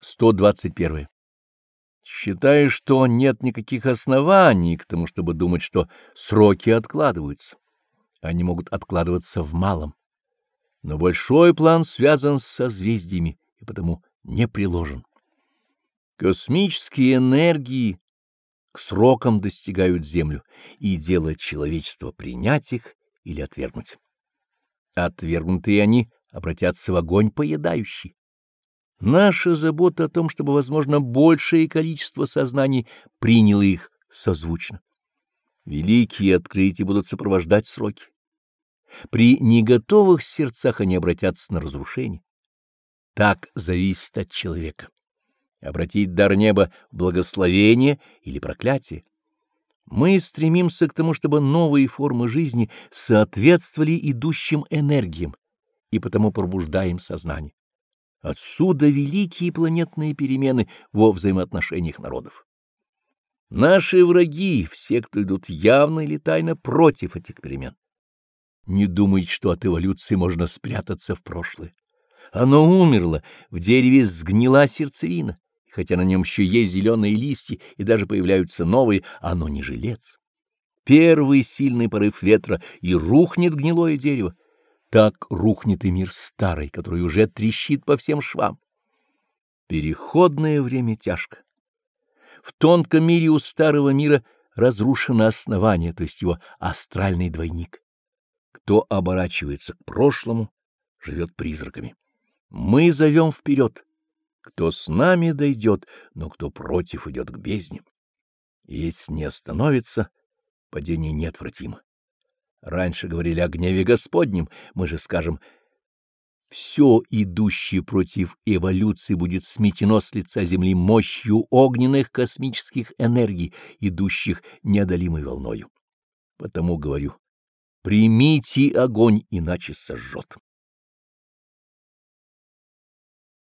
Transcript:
121. Считаю, что нет никаких оснований к тому, чтобы думать, что сроки откладываются. Они могут откладываться в малом. Но большой план связан с созвездиями и потому не приложен. Космические энергии к срокам достигают Землю, и дело человечества принять их или отвергнуть. Отвергнутые они обратятся в огонь поедающий. Наша забота о том, чтобы, возможно, большее количество сознаний приняло их созвучно. Великие открытия будут сопровождать сроки. При неготовых сердцах они обратятся на разрушение. Так зависит от человека. Обратить дар неба в благословение или проклятие. Мы стремимся к тому, чтобы новые формы жизни соответствовали идущим энергиям, и потому пробуждаем сознание. Отсюда великие планетные перемены во взаимоотношениях народов. Наши враги, все, кто идут явно или тайно против этих перемен, не думайте, что от эволюции можно спрятаться в прошлое. Оно умерло, в дереве сгнила сердцевина, и хотя на нем еще есть зеленые листья и даже появляются новые, оно не жилец. Первый сильный порыв ветра, и рухнет гнилое дерево, так рухнет и мир старый, который уже трещит по всем швам. Переходное время тяжко. В тонком мире у старого мира разрушено основание, то есть его астральный двойник. Кто оборачивается к прошлому, живет призраками. Мы зовем вперед. Кто с нами дойдет, но кто против идет к бездне. Если не остановится, падение неотвратимо. Раньше говорили о гневе Господнем, мы же скажем, все идущее против эволюции будет сметено с лица Земли мощью огненных космических энергий, идущих неодолимой волною. Потому говорю, примите огонь, иначе сожжет.